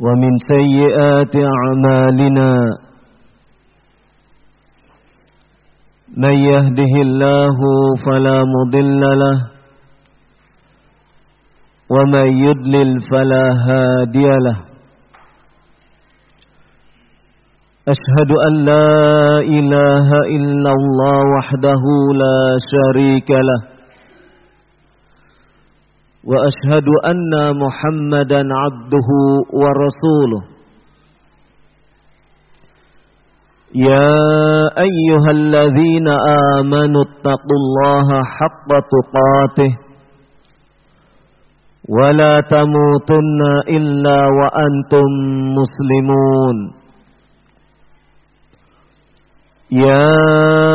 ومن سيئات أعمالنا من يهده الله فلا مضل له ومن يدلل فلا هادي له أشهد أن لا إله إلا الله وحده لا شريك له وأشهد أن محمدا عبده ورسوله. يا أيها الذين آمنوا اتقوا الله حق تقاته ولا تموتن إلا وأنتم مسلمون. يا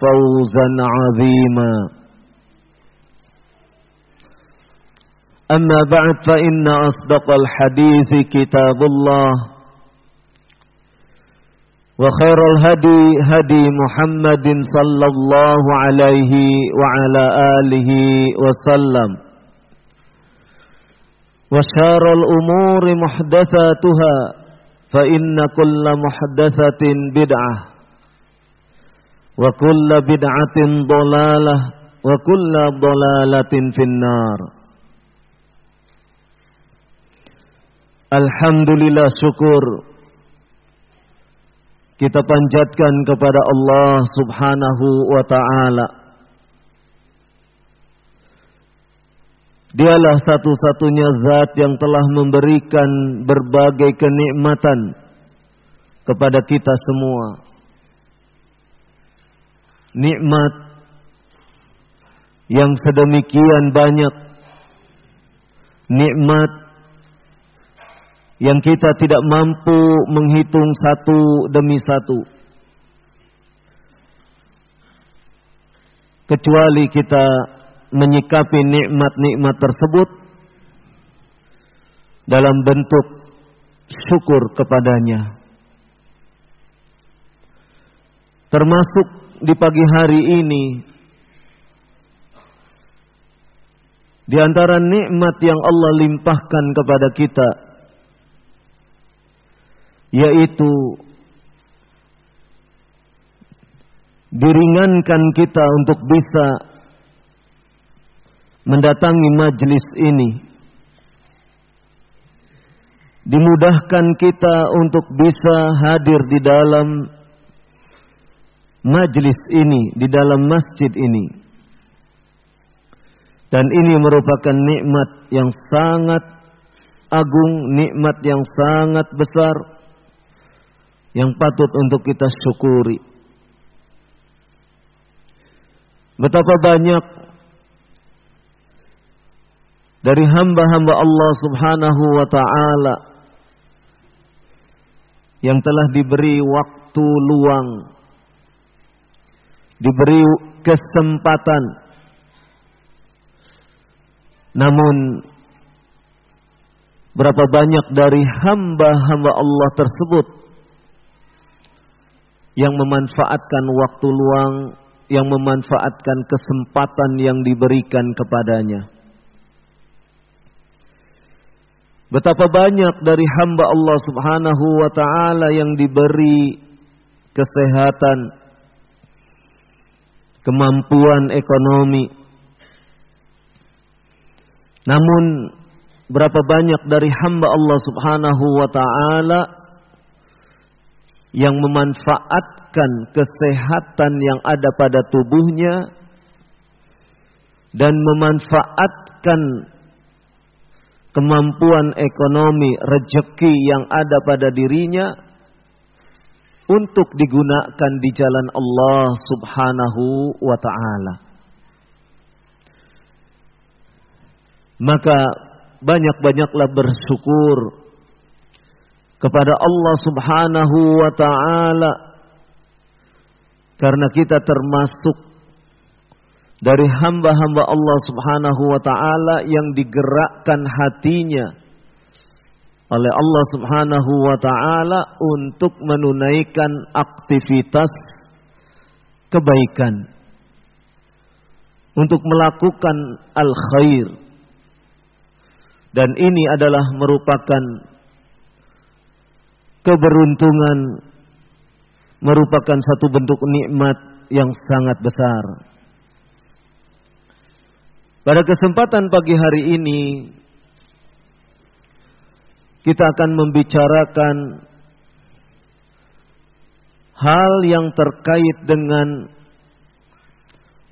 فوزا عظيما. أما بعد فإن أصدق الحديث كتاب الله وخير الهدي هدي محمد صلى الله عليه وعلى آله وسلم وشار الأمور محدثاتها فإن كل محدثة بدعة. wa kulla bid'atin dolalah wa kulla dolalatin finnar. Alhamdulillah syukur. Kita panjatkan kepada Allah subhanahu wa ta'ala. Dialah satu-satunya zat yang telah memberikan berbagai kenikmatan kepada kita semua nikmat yang sedemikian banyak. Nikmat yang kita tidak mampu menghitung satu demi satu. Kecuali kita menyikapi nikmat-nikmat tersebut dalam bentuk syukur kepadanya. Termasuk di pagi hari ini di antara nikmat yang Allah limpahkan kepada kita yaitu diringankan kita untuk bisa mendatangi majlis ini. Dimudahkan kita untuk bisa hadir di dalam majlis ini, di dalam masjid ini. Dan ini merupakan nikmat yang sangat agung, nikmat yang sangat besar yang patut untuk kita syukuri. Betapa banyak dari hamba-hamba Allah Subhanahu wa taala yang telah diberi waktu luang diberi kesempatan namun berapa banyak dari hamba-hamba Allah tersebut yang memanfaatkan waktu luang, yang memanfaatkan kesempatan yang diberikan kepadanya. Betapa banyak dari hamba Allah Subhanahu wa taala yang diberi kesehatan, kemampuan ekonomi. Namun berapa banyak dari hamba Allah Subhanahu wa taala yang memanfaatkan kesehatan yang ada pada tubuhnya dan memanfaatkan kemampuan ekonomi, rejeki yang ada pada dirinya untuk digunakan di jalan Allah Subhanahu wa taala. Maka banyak-banyaklah bersyukur kepada Allah Subhanahu wa taala karena kita termasuk dari hamba-hamba Allah Subhanahu wa taala yang digerakkan hatinya oleh Allah Subhanahu wa taala untuk menunaikan aktivitas kebaikan. Untuk melakukan al khair dan ini adalah merupakan keberuntungan merupakan satu bentuk nikmat yang sangat besar. Pada kesempatan pagi hari ini kita akan membicarakan hal yang terkait dengan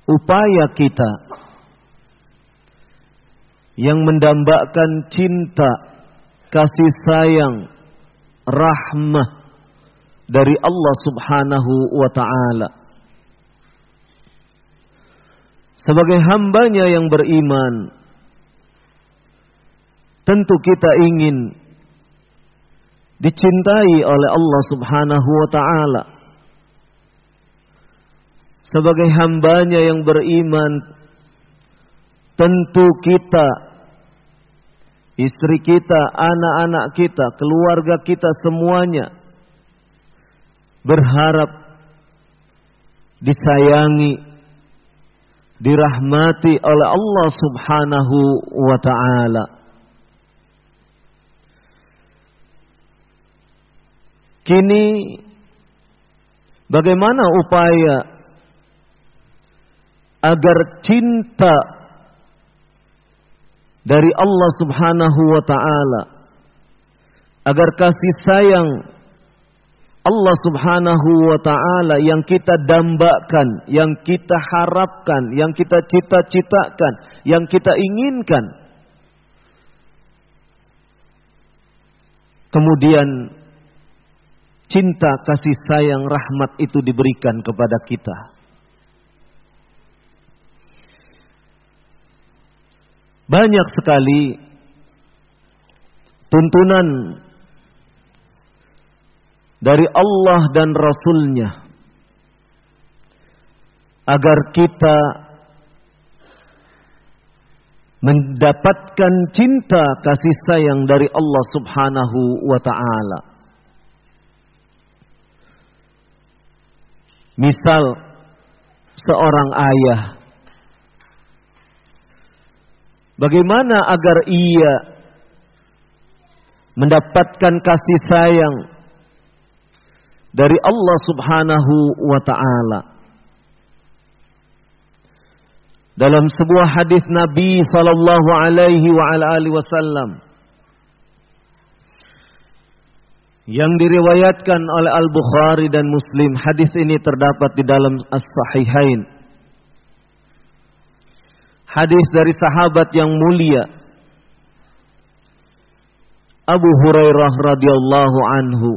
upaya kita yang mendambakan cinta, kasih sayang, rahmah dari Allah Subhanahu wa taala. Sebagai hambanya yang beriman, tentu kita ingin dicintai oleh Allah Subhanahu wa taala. Sebagai hambanya yang beriman, tentu kita, istri kita, anak-anak kita, keluarga kita semuanya berharap disayangi, dirahmati oleh Allah Subhanahu wa taala. Kini bagaimana upaya agar cinta dari Allah Subhanahu wa taala agar kasih sayang Allah Subhanahu wa taala yang kita dambakan, yang kita harapkan, yang kita cita-citakan, yang kita inginkan. Kemudian cinta, kasih sayang, rahmat itu diberikan kepada kita. Banyak sekali tuntunan dari Allah dan Rasulnya agar kita mendapatkan cinta kasih sayang dari Allah Subhanahu wa taala. Misal seorang ayah bagaimana agar ia mendapatkan kasih sayang dari Allah Subhanahu wa taala. Dalam sebuah hadis Nabi sallallahu alaihi wa alihi wasallam yang diriwayatkan oleh Al-Bukhari dan Muslim, hadis ini terdapat di dalam As-Sahihain. Hadis dari sahabat yang mulia Abu Hurairah radhiyallahu anhu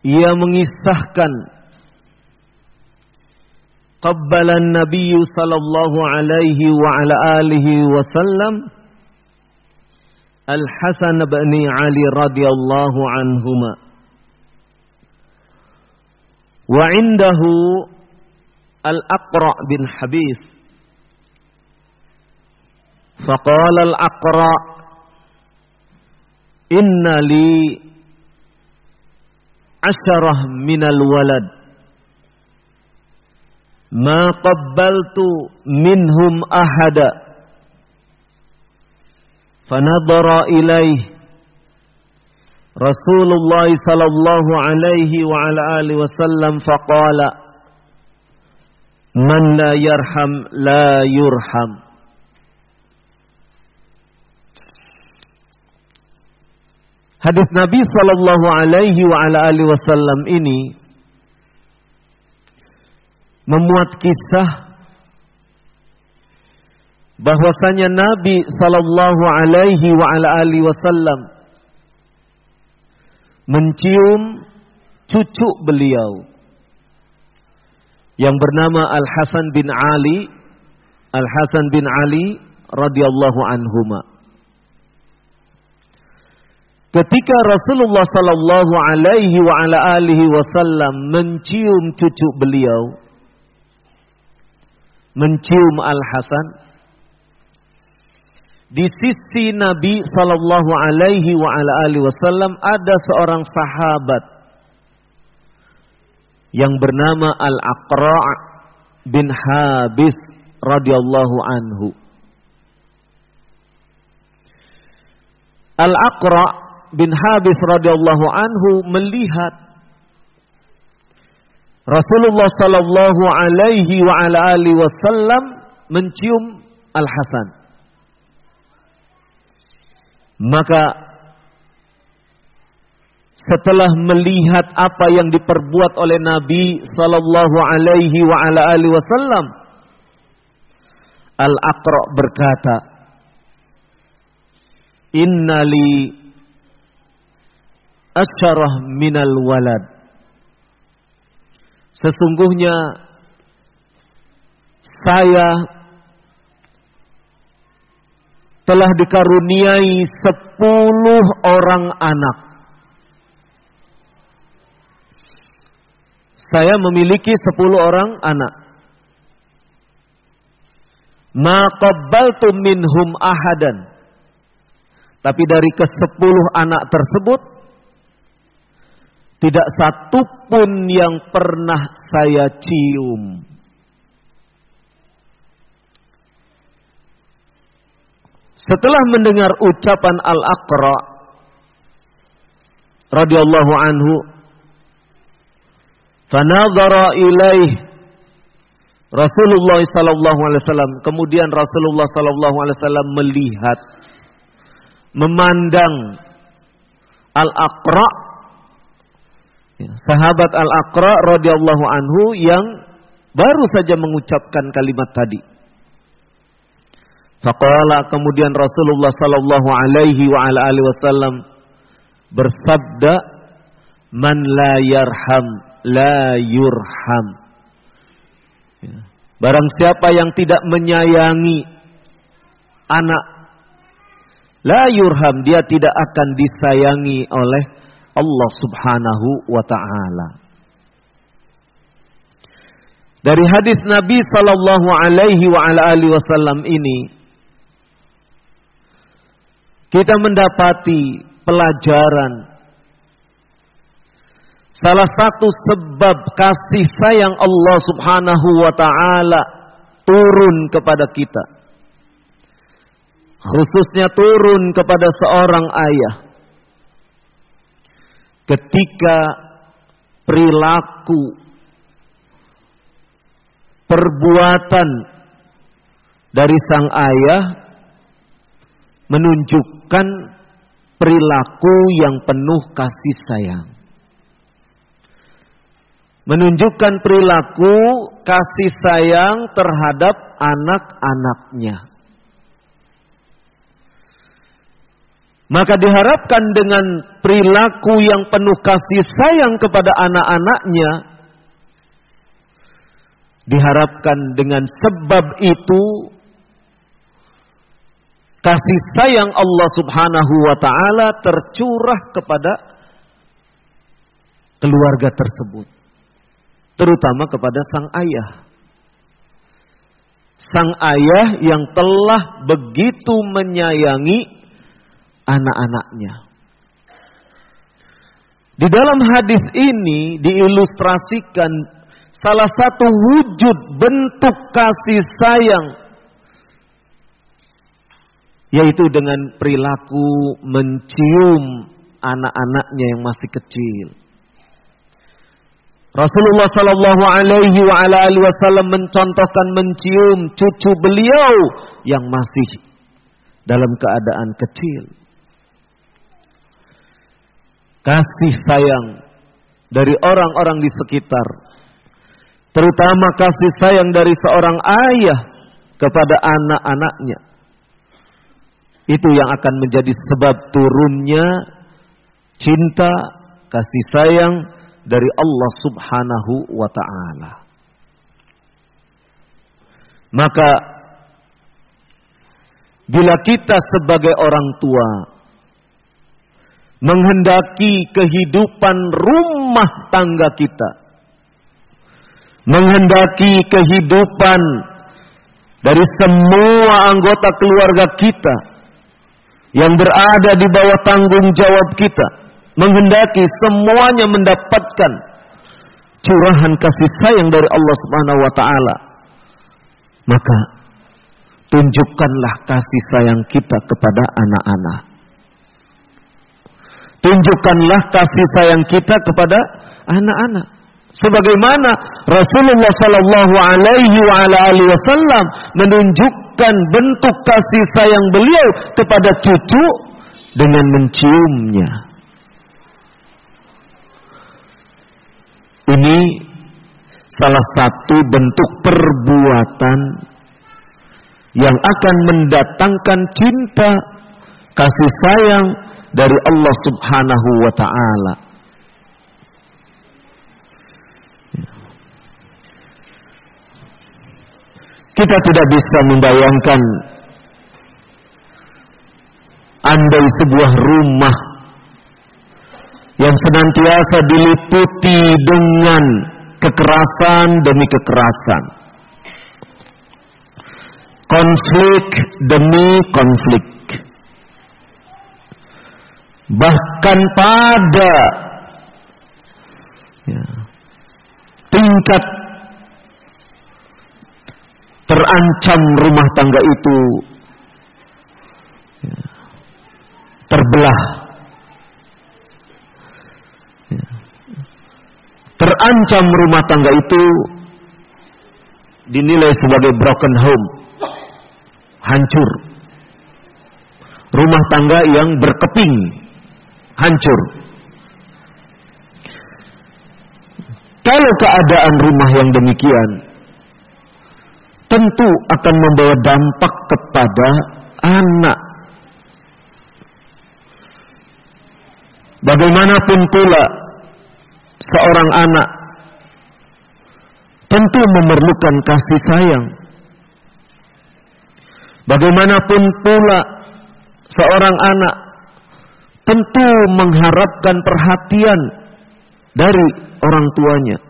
ia mengisahkan qabbalan Nabi sallallahu alaihi wa ala alihi wasallam الحسن بن علي رضي الله عنهما. وعنده الأقرع بن حبيس فقال الأقرع إن لي عشرة من الولد. ما قبلت منهم أحدا. Ahada fanadara ilaih Rasulullah sallallahu alaihi wa ala alihi wasallam faqala man la yarham la yurham Hadis Nabi Sallallahu Alaihi wa ala alihi Wasallam ini memuat kisah bahwasanya Nabi Sallallahu Alaihi wa ala alihi Wasallam mencium cucu beliau yang bernama Al Hasan bin Ali Al Hasan bin Ali radhiyallahu anhuma. Ketika Rasulullah sallallahu alaihi wa ala alihi wasallam mencium cucu beliau, mencium Al-Hasan, di sisi Nabi sallallahu alaihi wa ala alihi wasallam ada seorang sahabat yang bernama Al-Aqra' bin Habis radhiyallahu anhu. Al-Aqra' bin Habis radhiyallahu anhu melihat Rasulullah sallallahu alaihi wa ala alihi wasallam mencium Al Hasan. Maka setelah melihat apa yang diperbuat oleh Nabi sallallahu alaihi wasallam Al Aqra berkata Innali asyarah minal walad. Sesungguhnya saya telah dikaruniai sepuluh orang anak. Saya memiliki sepuluh orang anak. Ma qabbaltu minhum ahadan. Tapi dari ke sepuluh anak tersebut, tidak satu pun yang pernah saya cium. Setelah mendengar ucapan Al-Aqra radhiyallahu anhu, fanadhara ilaih Rasulullah sallallahu alaihi wasallam. Kemudian Rasulullah sallallahu alaihi wasallam melihat memandang Al-Aqra Ya, sahabat Al-Aqra radhiyallahu anhu yang baru saja mengucapkan kalimat tadi. Faqala kemudian Rasulullah sallallahu alaihi wa ala alihi wasallam bersabda man la yarham la yurham. Ya. Barang siapa yang tidak menyayangi anak la yurham dia tidak akan disayangi oleh Allah Subhanahu wa taala. Dari hadis Nabi sallallahu alaihi wa ala alihi wasallam ini kita mendapati pelajaran. Salah satu sebab kasih sayang Allah Subhanahu wa taala turun kepada kita. Khususnya turun kepada seorang ayah. Ketika perilaku perbuatan dari sang ayah menunjukkan perilaku yang penuh kasih sayang. Menunjukkan perilaku kasih sayang terhadap anak-anaknya. Maka diharapkan dengan perilaku yang penuh kasih sayang kepada anak-anaknya, diharapkan dengan sebab itu kasih sayang Allah Subhanahu wa taala tercurah kepada keluarga tersebut, terutama kepada sang ayah. Sang ayah yang telah begitu menyayangi anak-anaknya. Di dalam hadis ini diilustrasikan salah satu wujud bentuk kasih sayang yaitu dengan perilaku mencium anak-anaknya yang masih kecil. Rasulullah Shallallahu Alaihi Wasallam mencontohkan mencium cucu beliau yang masih dalam keadaan kecil. Kasih sayang dari orang-orang di sekitar, terutama kasih sayang dari seorang ayah kepada anak-anaknya, itu yang akan menjadi sebab turunnya cinta, kasih sayang dari Allah Subhanahu wa taala. Maka bila kita sebagai orang tua menghendaki kehidupan rumah tangga kita, menghendaki kehidupan dari semua anggota keluarga kita yang berada di bawah tanggung jawab kita, menghendaki semuanya mendapatkan curahan kasih sayang dari Allah Subhanahu wa taala. Maka tunjukkanlah kasih sayang kita kepada anak-anak. Tunjukkanlah kasih sayang kita kepada anak-anak. Sebagaimana Rasulullah Sallallahu Alaihi Wasallam menunjukkan bentuk kasih sayang beliau kepada cucu dengan menciumnya. Ini salah satu bentuk perbuatan yang akan mendatangkan cinta, kasih sayang dari Allah Subhanahu wa taala. Kita tidak bisa membayangkan andai sebuah rumah yang senantiasa diliputi dengan kekerasan demi kekerasan. Konflik demi konflik. Bahkan pada ya, tingkat terancam rumah tangga itu. Ya, terbelah. Terancam rumah tangga itu dinilai sebagai broken home, hancur. Rumah tangga yang berkeping, hancur. Kalau keadaan rumah yang demikian, tentu akan membawa dampak kepada anak. Bagaimanapun pula seorang anak tentu memerlukan kasih sayang. Bagaimanapun pula seorang anak tentu mengharapkan perhatian dari orang tuanya.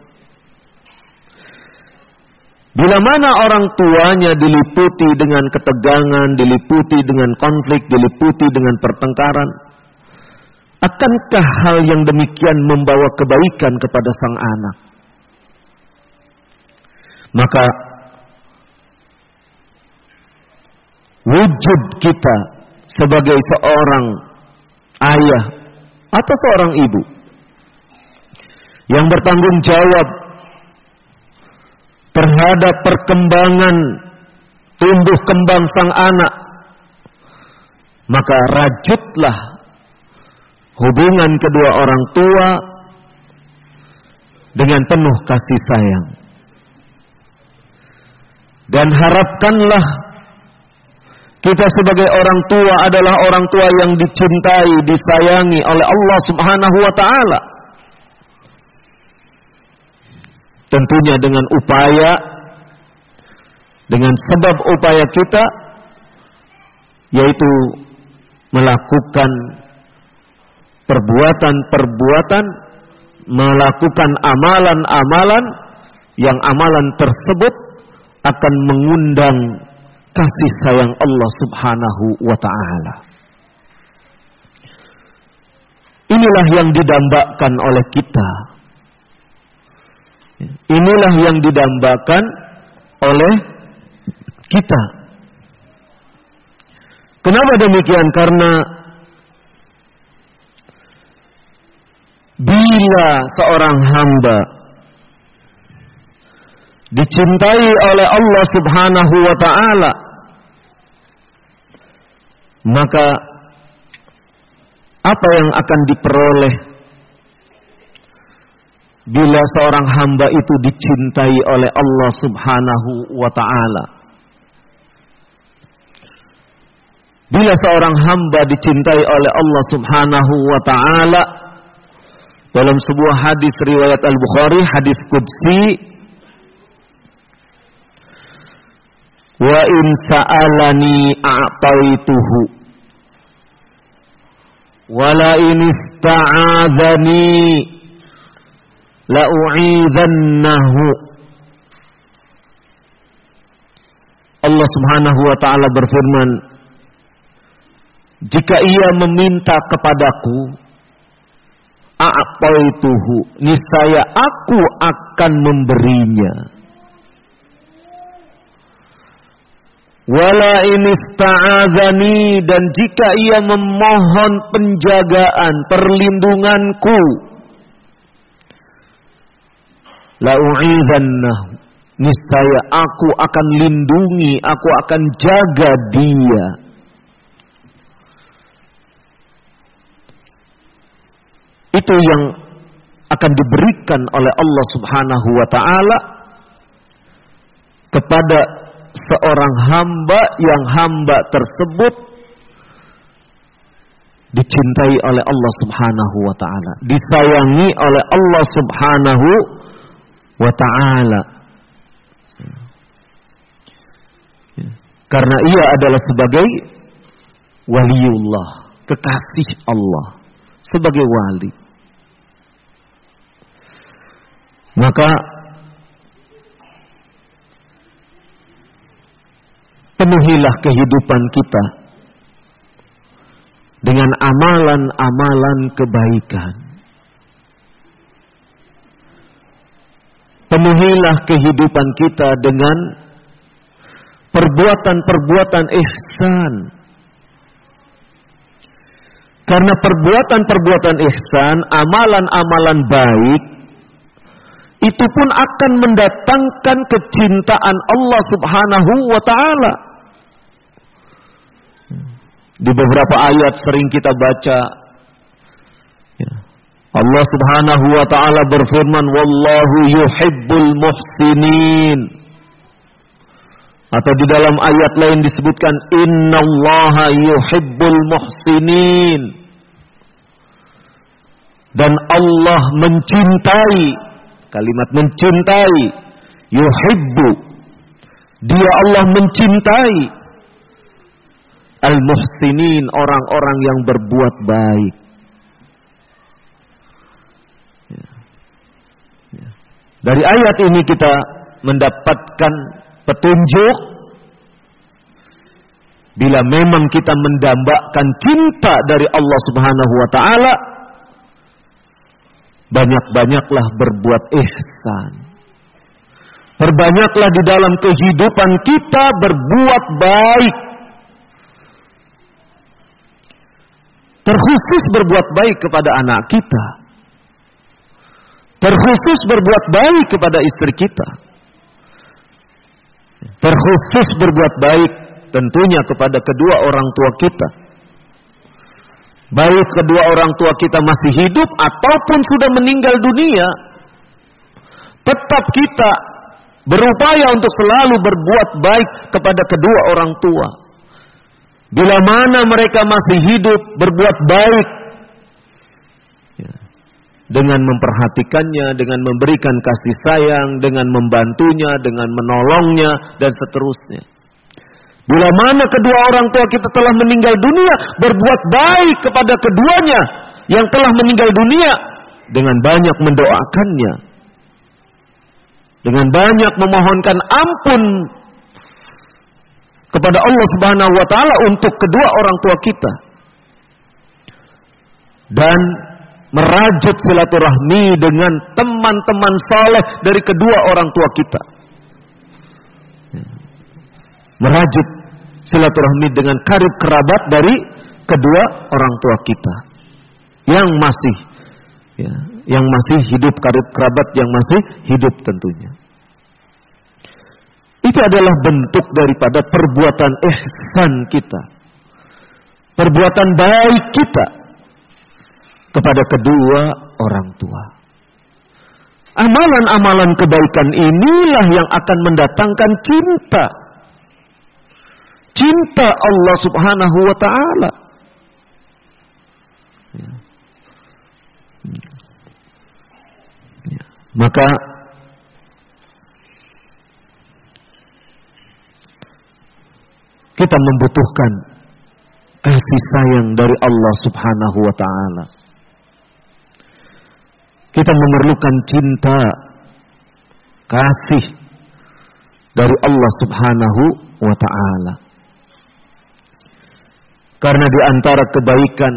Bila mana orang tuanya diliputi dengan ketegangan, diliputi dengan konflik, diliputi dengan pertengkaran, Akankah hal yang demikian membawa kebaikan kepada sang anak? Maka wujud kita sebagai seorang ayah atau seorang ibu yang bertanggung jawab terhadap perkembangan tumbuh kembang sang anak maka rajutlah hubungan kedua orang tua dengan penuh kasih sayang. Dan harapkanlah kita sebagai orang tua adalah orang tua yang dicintai, disayangi oleh Allah Subhanahu wa taala. Tentunya dengan upaya dengan sebab upaya kita yaitu melakukan perbuatan-perbuatan, melakukan amalan-amalan yang amalan tersebut akan mengundang kasih sayang Allah Subhanahu wa taala. Inilah yang didambakan oleh kita. Inilah yang didambakan oleh kita. Kenapa demikian? Karena bila seorang hamba dicintai oleh Allah Subhanahu wa taala maka apa yang akan diperoleh bila seorang hamba itu dicintai oleh Allah Subhanahu wa taala. Bila seorang hamba dicintai oleh Allah Subhanahu wa taala dalam sebuah hadis riwayat Al-Bukhari, hadis qudsi Wa in sa'alani a'taituhu. Wala in ista'adzani la'u'idhannahu. Allah Subhanahu wa taala berfirman, "Jika ia meminta kepadaku, a'taituhu, niscaya aku akan memberinya." Wala inista'azani dan jika ia memohon penjagaan, perlindunganku, la'u'idhannahu. Niscaya aku akan lindungi, aku akan jaga dia. Itu yang akan diberikan oleh Allah Subhanahu wa taala kepada seorang hamba yang hamba tersebut dicintai oleh Allah Subhanahu wa taala, disayangi oleh Allah Subhanahu wa taala. Karena ia adalah sebagai waliullah, kekasih Allah, sebagai wali. Maka penuhilah kehidupan kita dengan amalan-amalan kebaikan. Penuhilah kehidupan kita dengan perbuatan-perbuatan ihsan. Karena perbuatan-perbuatan ihsan, amalan-amalan baik itu pun akan mendatangkan kecintaan Allah Subhanahu wa taala. Di beberapa ayat sering kita baca. Allah Subhanahu wa taala berfirman wallahu yuhibbul muhsinin. Atau di dalam ayat lain disebutkan innallaha yuhibbul muhsinin. Dan Allah mencintai kalimat mencintai yuhibbu dia Allah mencintai Al-muhsinin orang-orang yang berbuat baik. Ya. Ya. Dari ayat ini kita mendapatkan petunjuk bila memang kita mendambakan cinta dari Allah Subhanahu wa taala banyak-banyaklah berbuat ihsan. Perbanyaklah di dalam kehidupan kita berbuat baik. Terkhusus berbuat baik kepada anak kita. Terkhusus berbuat baik kepada istri kita. Terkhusus berbuat baik tentunya kepada kedua orang tua kita. Baik kedua orang tua kita masih hidup ataupun sudah meninggal dunia. Tetap kita berupaya untuk selalu berbuat baik kepada kedua orang tua. Bila mana mereka masih hidup berbuat baik. Dengan memperhatikannya, dengan memberikan kasih sayang, dengan membantunya, dengan menolongnya dan seterusnya. Bila mana kedua orang tua kita telah meninggal dunia, berbuat baik kepada keduanya yang telah meninggal dunia dengan banyak mendoakannya. Dengan banyak memohonkan ampun kepada Allah Subhanahu wa taala untuk kedua orang tua kita. Dan merajut silaturahmi dengan teman-teman saleh dari kedua orang tua kita. Merajut silaturahmi dengan karib kerabat dari kedua orang tua kita yang masih ya, yang masih hidup karib kerabat yang masih hidup tentunya. Itu adalah bentuk daripada perbuatan ihsan kita. Perbuatan baik kita kepada kedua orang tua. Amalan-amalan kebaikan inilah yang akan mendatangkan cinta. Cinta Allah Subhanahu wa taala. Ya. Ya. Maka kita membutuhkan kasih sayang dari Allah Subhanahu wa taala. Kita memerlukan cinta, kasih dari Allah Subhanahu wa taala. Karena di antara kebaikan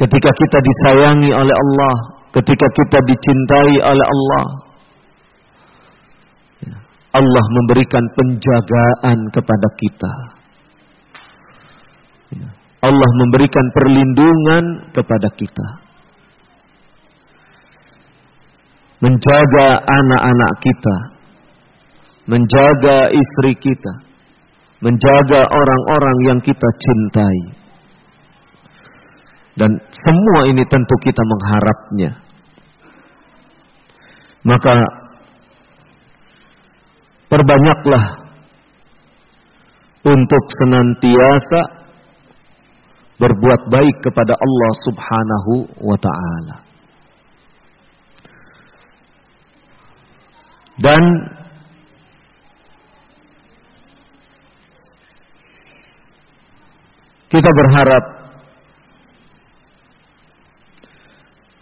ketika kita disayangi oleh Allah, ketika kita dicintai oleh Allah, Allah memberikan penjagaan kepada kita. Allah memberikan perlindungan kepada kita. Menjaga anak-anak kita. Menjaga istri kita. Menjaga orang-orang yang kita cintai. Dan semua ini tentu kita mengharapnya. Maka Perbanyaklah untuk senantiasa berbuat baik kepada Allah Subhanahu wa taala. Dan kita berharap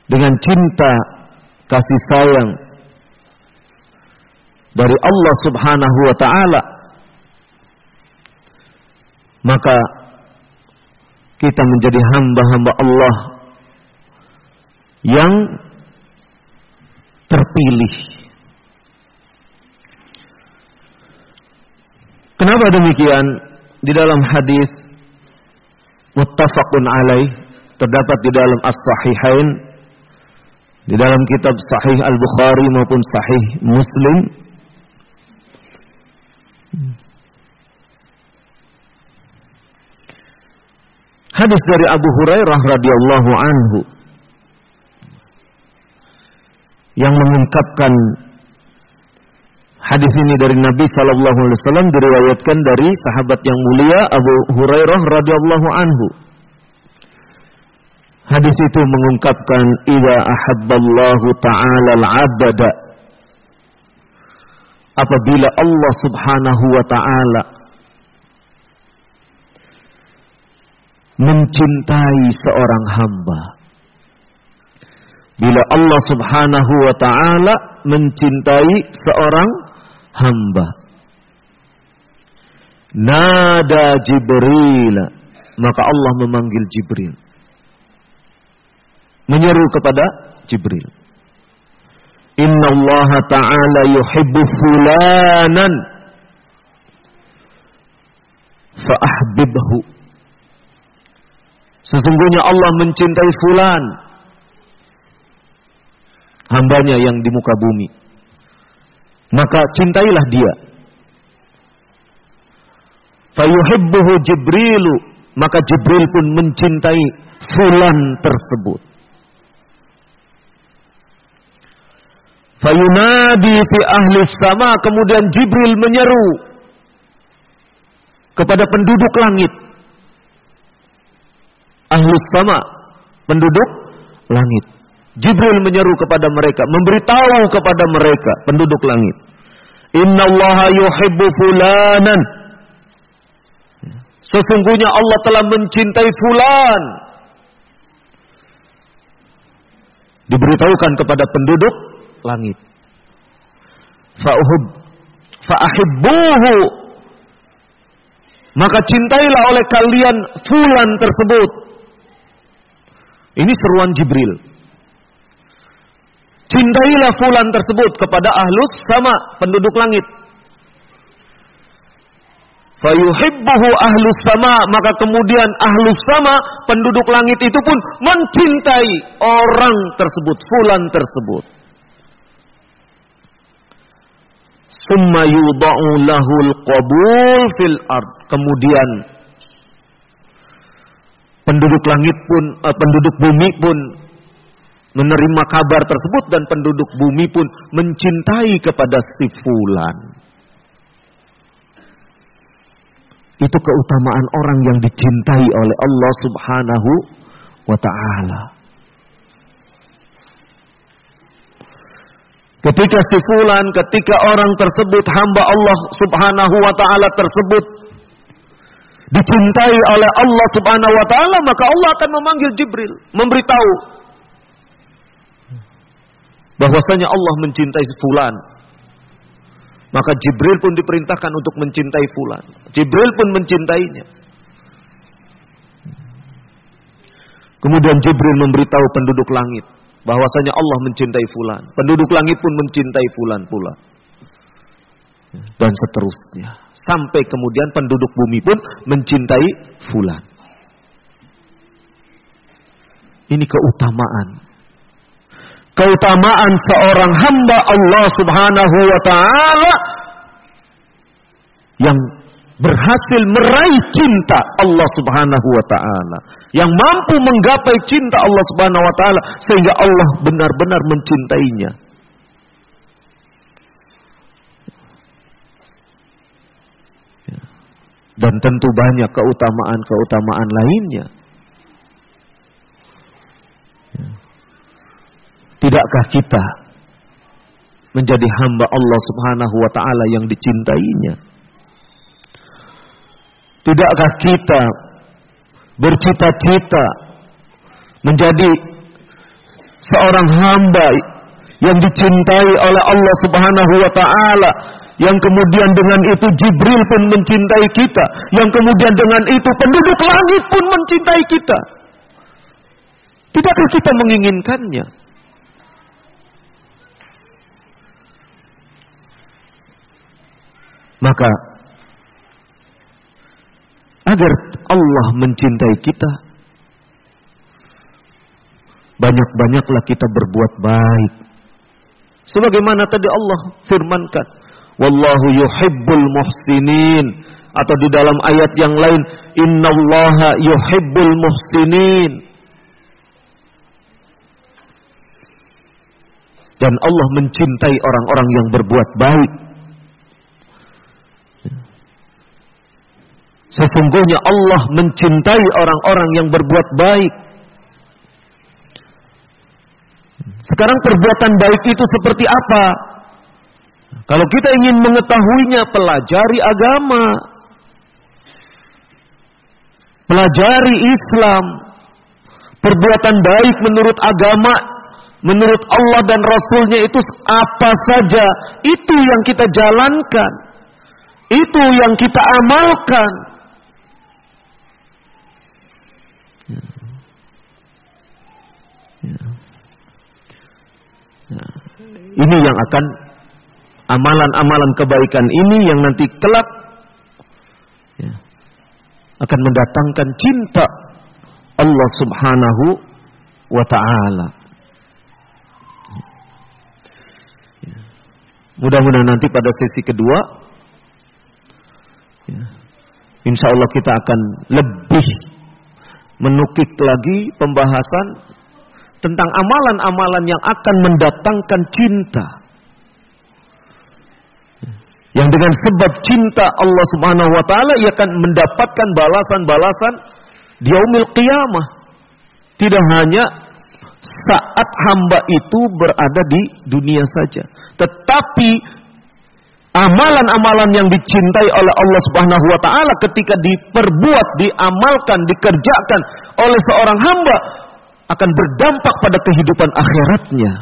dengan cinta kasih sayang dari Allah Subhanahu wa taala maka kita menjadi hamba-hamba Allah yang terpilih. Kenapa demikian? Di dalam hadis muttafaqun alaih terdapat di dalam as-sahihain di dalam kitab sahih al-Bukhari maupun sahih Muslim Hadis dari Abu Hurairah radhiyallahu anhu yang mengungkapkan hadis ini dari Nabi sallallahu alaihi wasallam diriwayatkan dari sahabat yang mulia Abu Hurairah radhiyallahu anhu. Hadis itu mengungkapkan idza ahabballahu ta'ala al-'abda apabila Allah Subhanahu wa taala mencintai seorang hamba. Bila Allah Subhanahu wa taala mencintai seorang hamba. Nada Jibril, maka Allah memanggil Jibril. Menyeru kepada Jibril. Inna Allah Ta'ala yuhibbu fulanan fa'ahbibhu Sesungguhnya Allah mencintai fulan. Hambanya yang di muka bumi. Maka cintailah dia. Fayuhibbuhu Jibrilu. Maka Jibril pun mencintai fulan tersebut. Fayunadi fi ahli sama. Kemudian Jibril menyeru kepada penduduk langit ahlus sama, penduduk langit. Jibril menyeru kepada mereka, memberitahu kepada mereka, penduduk langit. Inna Allah yuhibbu fulanan. Sesungguhnya Allah telah mencintai fulan. Diberitahukan kepada penduduk langit. Fa'uhub fa'ahibbuhu maka cintailah oleh kalian fulan tersebut Ini seruan Jibril. Cintailah fulan tersebut kepada ahlus sama penduduk langit. Fayuhibbuhu ahlus sama maka kemudian ahlus sama penduduk langit itu pun mencintai orang tersebut, fulan tersebut. Summa yudha'u lahul qabul fil ard. Kemudian penduduk langit pun uh, penduduk bumi pun menerima kabar tersebut dan penduduk bumi pun mencintai kepada si fulan. Itu keutamaan orang yang dicintai oleh Allah Subhanahu wa taala. Ketika si fulan, ketika orang tersebut hamba Allah Subhanahu wa taala tersebut dicintai oleh Allah Subhanahu wa taala, maka Allah akan memanggil Jibril, memberitahu bahwasanya Allah mencintai fulan. Maka Jibril pun diperintahkan untuk mencintai fulan. Jibril pun mencintainya. Kemudian Jibril memberitahu penduduk langit bahwasanya Allah mencintai fulan. Penduduk langit pun mencintai fulan pula. Dan seterusnya. Sampai kemudian penduduk bumi pun mencintai fulan. Ini keutamaan. Keutamaan seorang hamba Allah subhanahu wa ta'ala yang berhasil meraih cinta Allah Subhanahu wa taala, yang mampu menggapai cinta Allah Subhanahu wa taala sehingga Allah benar-benar mencintainya. Ya. Dan tentu banyak keutamaan-keutamaan lainnya. Tidakkah kita menjadi hamba Allah Subhanahu wa taala yang dicintainya? Tidakkah kita bercita-cita menjadi seorang hamba yang dicintai oleh Allah Subhanahu wa taala? Yang kemudian dengan itu Jibril pun mencintai kita. Yang kemudian dengan itu penduduk langit pun mencintai kita. Tidakkah kita menginginkannya maka agar Allah mencintai kita. Banyak-banyaklah kita berbuat baik. Sebagaimana tadi Allah firmankan, wallahu yuhibbul muhsinin atau di dalam ayat yang lain, innallaha yuhibbul muhsinin. Dan Allah mencintai orang-orang yang berbuat baik. Sesungguhnya Allah mencintai orang-orang yang berbuat baik. Sekarang perbuatan baik itu seperti apa? Kalau kita ingin mengetahuinya, pelajari agama. Pelajari Islam. Perbuatan baik menurut agama, menurut Allah dan Rasulnya itu apa saja. Itu yang kita jalankan. Itu yang kita amalkan. Ini yang akan amalan-amalan kebaikan ini yang nanti kelak ya, akan mendatangkan cinta Allah Subhanahu wa taala. Ya. Mudah-mudahan nanti pada sesi kedua ya, Insya Allah kita akan lebih menukik lagi pembahasan tentang amalan-amalan yang akan mendatangkan cinta. Yang dengan sebab cinta Allah Subhanahu wa taala ia akan mendapatkan balasan-balasan di yaumil qiyamah. Tidak hanya saat hamba itu berada di dunia saja, tetapi amalan-amalan yang dicintai oleh Allah Subhanahu wa taala ketika diperbuat, diamalkan, dikerjakan oleh seorang hamba akan berdampak pada kehidupan akhiratnya.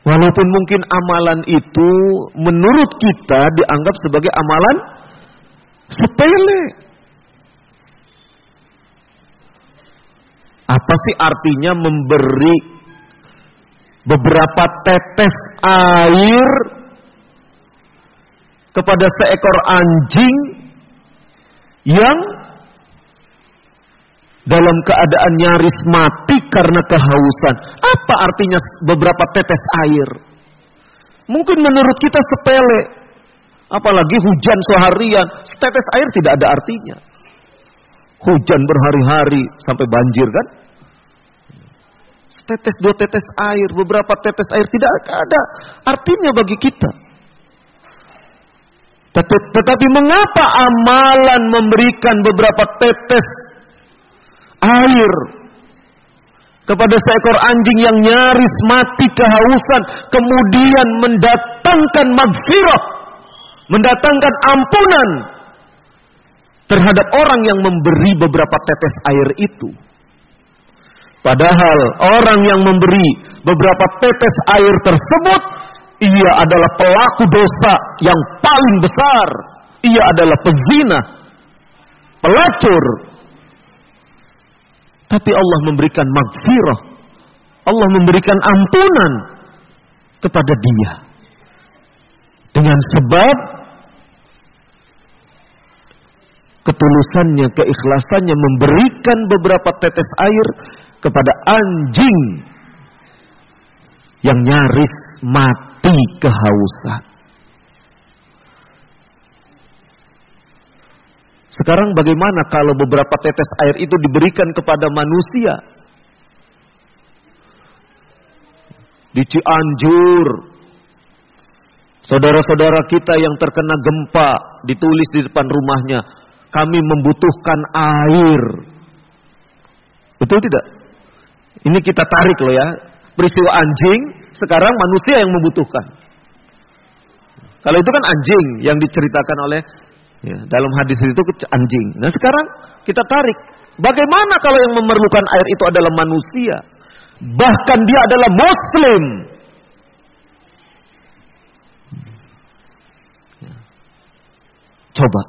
Walaupun mungkin amalan itu menurut kita dianggap sebagai amalan sepele. Apa sih artinya memberi beberapa tetes air kepada seekor anjing yang dalam keadaan nyaris mati karena kehausan. Apa artinya beberapa tetes air? Mungkin menurut kita sepele. Apalagi hujan seharian, setetes air tidak ada artinya. Hujan berhari-hari sampai banjir kan? Setetes dua tetes air, beberapa tetes air tidak ada artinya bagi kita. Tetapi mengapa amalan memberikan beberapa tetes air kepada seekor anjing yang nyaris mati kehausan kemudian mendatangkan magfirah mendatangkan ampunan terhadap orang yang memberi beberapa tetes air itu. Padahal orang yang memberi beberapa tetes air tersebut ia adalah pelaku dosa yang paling besar. Ia adalah pezina pelacur tapi Allah memberikan magfirah. Allah memberikan ampunan kepada dia. Dengan sebab ketulusannya, keikhlasannya memberikan beberapa tetes air kepada anjing yang nyaris mati kehausan. Sekarang bagaimana kalau beberapa tetes air itu diberikan kepada manusia? Di Cianjur, saudara-saudara kita yang terkena gempa ditulis di depan rumahnya, kami membutuhkan air. Betul tidak? Ini kita tarik loh ya. Peristiwa anjing, sekarang manusia yang membutuhkan. Kalau itu kan anjing yang diceritakan oleh Ya, dalam hadis itu anjing. Nah sekarang kita tarik. Bagaimana kalau yang memerlukan air itu adalah manusia? Bahkan dia adalah muslim. Ya. Coba.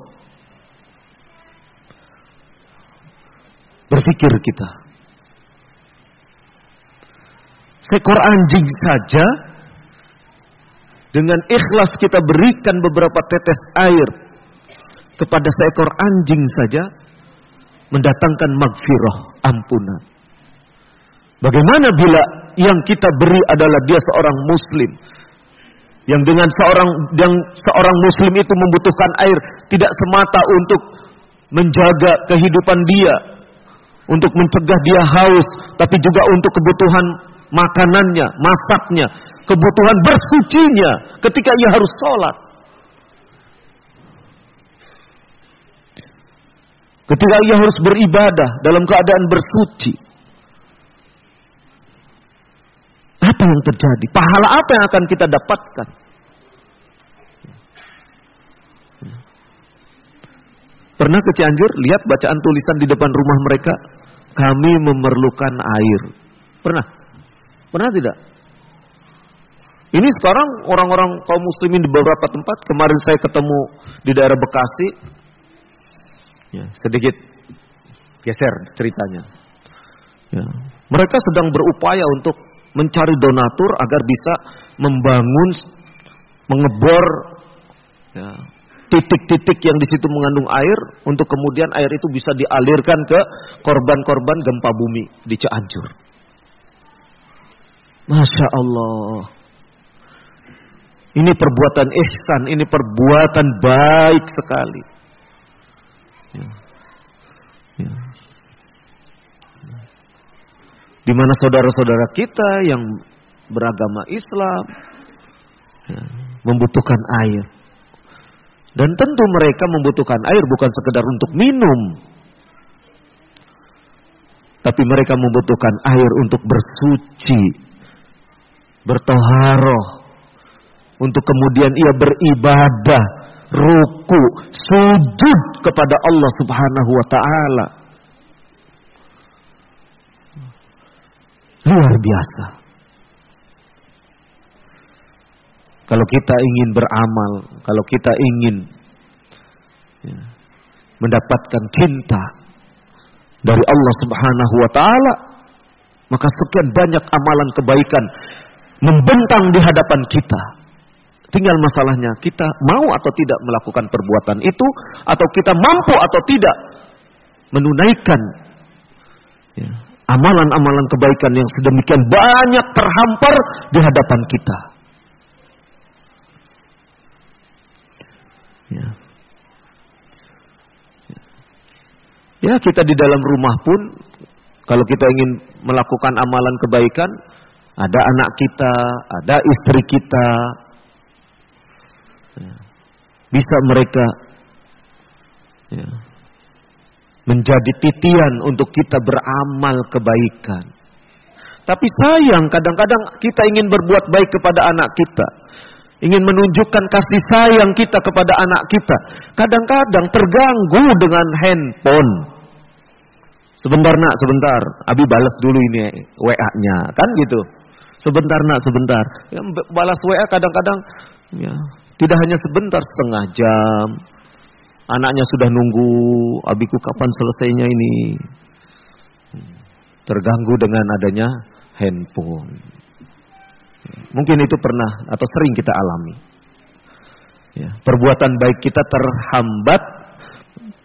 Berpikir kita. Seekor anjing saja dengan ikhlas kita berikan beberapa tetes air kepada seekor anjing saja mendatangkan magfirah, ampunan. Bagaimana bila yang kita beri adalah dia seorang muslim yang dengan seorang yang seorang muslim itu membutuhkan air tidak semata untuk menjaga kehidupan dia, untuk mencegah dia haus, tapi juga untuk kebutuhan makanannya, masaknya, kebutuhan bersucinya ketika ia harus sholat. Ketika ia harus beribadah dalam keadaan bersuci. Apa yang terjadi? Pahala apa yang akan kita dapatkan? Pernah ke Cianjur lihat bacaan tulisan di depan rumah mereka, kami memerlukan air. Pernah? Pernah tidak? Ini sekarang orang-orang kaum muslimin di beberapa tempat, kemarin saya ketemu di daerah Bekasi, Ya, sedikit geser ceritanya. Ya. Mereka sedang berupaya untuk mencari donatur agar bisa membangun, mengebor ya, titik-titik yang di situ mengandung air untuk kemudian air itu bisa dialirkan ke korban-korban gempa bumi di Cianjur. Masya Allah. Ini perbuatan ihsan, ini perbuatan baik sekali. Ya. Ya. Di mana saudara-saudara kita yang beragama Islam ya, membutuhkan air. Dan tentu mereka membutuhkan air bukan sekedar untuk minum. Tapi mereka membutuhkan air untuk bersuci, bertoharoh, untuk kemudian ia beribadah ruku, sujud kepada Allah Subhanahu wa taala. Luar biasa. Kalau kita ingin beramal, kalau kita ingin ya, mendapatkan cinta dari Allah Subhanahu wa taala, Maka sekian banyak amalan kebaikan membentang di hadapan kita. Tinggal masalahnya kita mau atau tidak melakukan perbuatan itu atau kita mampu atau tidak menunaikan ya, amalan-amalan kebaikan yang sedemikian banyak terhampar di hadapan kita. Ya. ya, kita di dalam rumah pun kalau kita ingin melakukan amalan kebaikan, ada anak kita, ada istri kita, ya. bisa mereka ya, menjadi titian untuk kita beramal kebaikan. Tapi sayang kadang-kadang kita ingin berbuat baik kepada anak kita. Ingin menunjukkan kasih sayang kita kepada anak kita. Kadang-kadang terganggu dengan handphone. Sebentar nak, sebentar. Abi balas dulu ini WA-nya. Kan gitu. Sebentar nak, sebentar. Ya, balas WA kadang-kadang ya, tidak hanya sebentar, setengah jam, Anaknya sudah nunggu, abiku kapan selesainya ini? Terganggu dengan adanya handphone. Mungkin itu pernah atau sering kita alami. Ya, perbuatan baik kita terhambat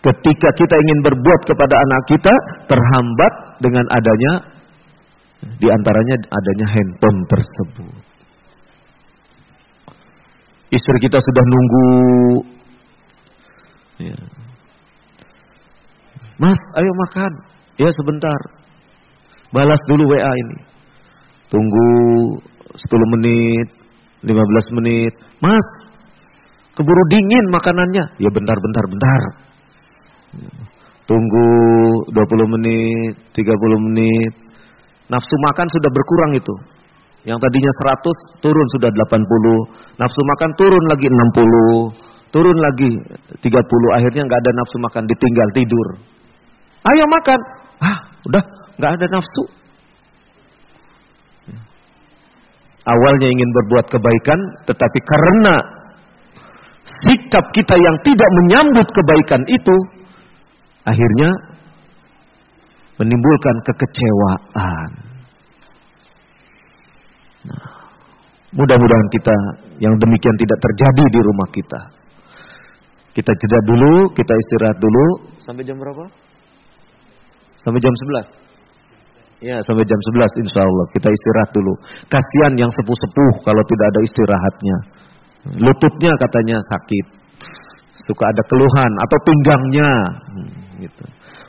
ketika kita ingin berbuat kepada anak kita terhambat dengan adanya di antaranya adanya handphone tersebut. Istri kita sudah nunggu Ya. Mas, ayo makan. Ya sebentar. Balas dulu WA ini. Tunggu 10 menit, 15 menit. Mas, keburu dingin makanannya. Ya bentar, bentar, bentar. Tunggu 20 menit, 30 menit. Nafsu makan sudah berkurang itu. Yang tadinya 100 turun sudah 80. Nafsu makan turun lagi 60 turun lagi 30 akhirnya nggak ada nafsu makan ditinggal tidur. Ayo makan. Ah udah nggak ada nafsu. Awalnya ingin berbuat kebaikan tetapi karena sikap kita yang tidak menyambut kebaikan itu akhirnya menimbulkan kekecewaan mudah-mudahan kita yang demikian tidak terjadi di rumah kita kita jeda dulu, kita istirahat dulu. Sampai jam berapa? Sampai jam 11. Ya, sampai jam 11 insya Allah. Kita istirahat dulu. Kasihan yang sepuh-sepuh kalau tidak ada istirahatnya. Lututnya katanya sakit. Suka ada keluhan atau pinggangnya. Hmm, gitu.